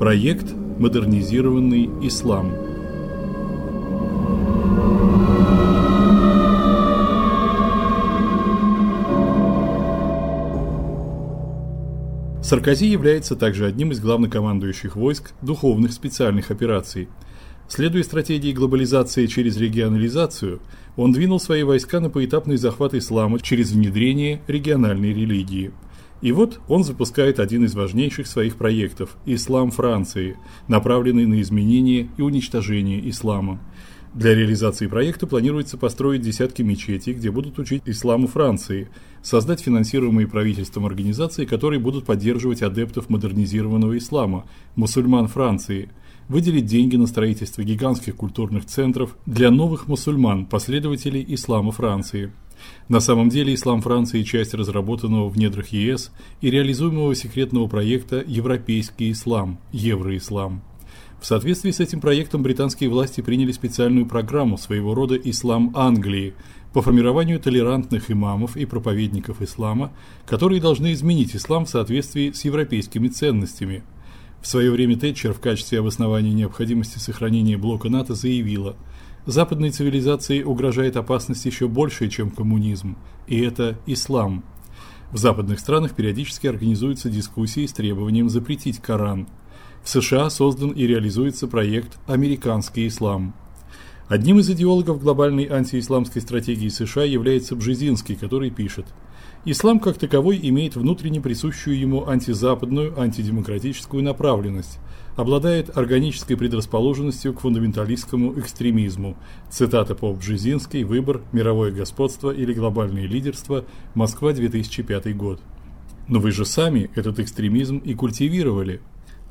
Проект «Модернизированный ислам». Саркози является также одним из главнокомандующих войск духовных специальных операций. Следуя стратегии глобализации через регионализацию, он двинул свои войска на поэтапный захват ислама через внедрение региональной религии. И вот он запускает один из важнейших своих проектов Ислам Франции, направленный на изменение и уничтожение ислама. Для реализации проекта планируется построить десятки мечетей, где будут учить исламу Франции, создать финансируемые правительством организации, которые будут поддерживать адептов модернизированного ислама, мусульман Франции, выделить деньги на строительство гигантских культурных центров для новых мусульман, последователей ислама Франции. На самом деле ислам Франции часть разработанного в недрах ЕС и реализуемого секретного проекта Европейский ислам, Евроислам. В соответствии с этим проектом британские власти приняли специальную программу своего рода Ислам Англии по формированию толерантных имамов и проповедников ислама, которые должны изменить ислам в соответствии с европейскими ценностями. В свое время Тэтчер в качестве обоснования необходимости сохранения блока НАТО заявила: "Западной цивилизации угрожает опасность еще большая, чем коммунизм, и это ислам". В западных странах периодически организуются дискуссии с требованием запретить Коран. В США создан и реализуется проект Американский ислам. Одним из идеологов глобальной антиисламской стратегии США является Бжезинский, который пишет: Ислам как таковой имеет внутренне присущую ему антизападную, антидемократическую направленность, обладает органической предрасположенностью к фундаменталистскому экстремизму. Цитата по Бжезинской: Выбор, мировое господство или глобальное лидерство. Москва, 2005 год. Но вы же сами этот экстремизм и культивировали,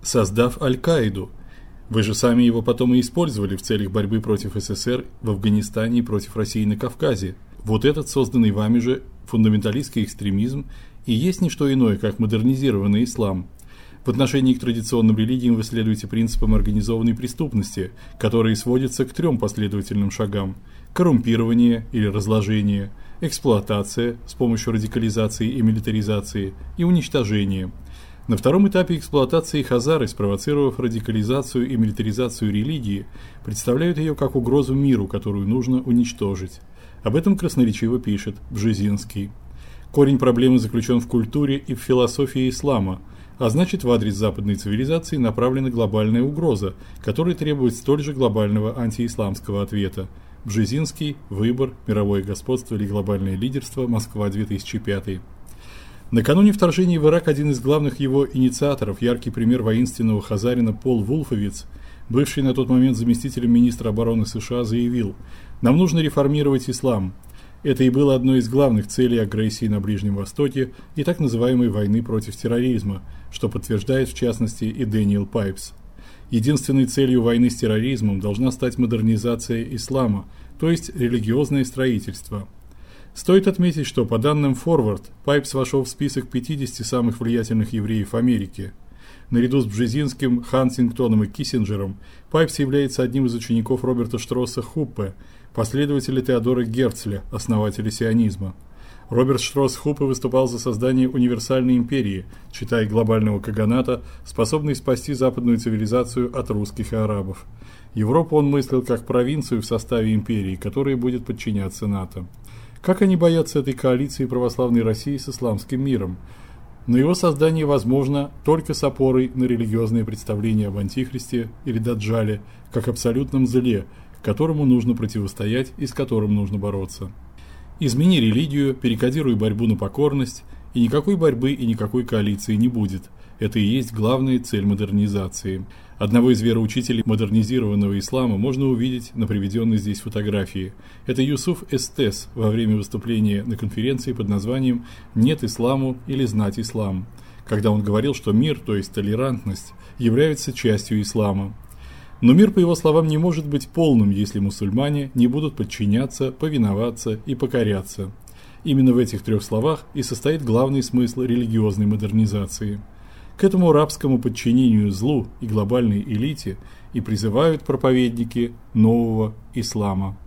создав Аль-Каиду. Вы же сами его потом и использовали в целях борьбы против СССР в Афганистане и против России на Кавказе. Вот этот созданный вами же фундаменталистский экстремизм и есть не что иное, как модернизированный ислам. В отношении к традиционным религиям вы следуете принципам организованной преступности, которые сводятся к трем последовательным шагам: коррумпирование или разложение, эксплуатация с помощью радикализации и милитаризации и уничтожение. На втором этапе эксплуатации хазары, спровоцировав радикализацию и милитаризацию религии, представляют ее как угрозу миру, которую нужно уничтожить. Об этом красноречиво пишет Бжезинский. Корень проблемы заключен в культуре и в философии ислама, а значит, в адрес западной цивилизации направлена глобальная угроза, которая требует столь же глобального антиисламского ответа. Бжезинский, Выбор, мировое господство или глобальное лидерство, Москва, 2005. Накануне вторжения в Ирак один из главных его инициаторов, яркий пример воинственного хазарина Пол Вулфовиц, бывший на тот момент заместителем министра обороны США, заявил: "Нам нужно реформировать ислам. Это и было одной из главных целей агрессии на Ближнем Востоке и так называемой войны против терроризма, что подтверждает в частности и Дэниел Пайпс. Единственной целью войны с терроризмом должна стать модернизация ислама, то есть религиозное строительство. Стоит отметить, что по данным Forward, Пайпс вошел в список 50 самых влиятельных евреев Америки. Наряду с Бжезинским, Хантингтоном и Киссинджером, Пайпс является одним из учеников Роберта Штросса Хуппе, последователя Теодора Герцля, основателя сионизма. Роберт Штросс Хуппе выступал за создание универсальной империи, читая глобального каганата, способной спасти западную цивилизацию от русских и арабов. Европу он мыслил как провинцию в составе империи, которая будет подчиняться НАТО. Как они боятся этой коалиции православной России с исламским миром? Но его создание возможно только с опорой на религиозные представления об антихристе или даджале, как абсолютном зле, которому нужно противостоять и с которым нужно бороться. Измени религию, перекодируй борьбу на покорность, и никакой борьбы и никакой коалиции не будет. Это и есть главная цель модернизации. Одного из вероучителей модернизированного ислама можно увидеть на приведенной здесь фотографии. Это Юсуф Эстес во время выступления на конференции под названием Нет исламу или знать ислам, когда он говорил, что мир, то есть толерантность, является частью ислама. Но мир, по его словам, не может быть полным, если мусульмане не будут подчиняться, повиноваться и покоряться. Именно в этих трех словах и состоит главный смысл религиозной модернизации. К этому рабскому подчинению злу и глобальной элите и призывают проповедники нового ислама.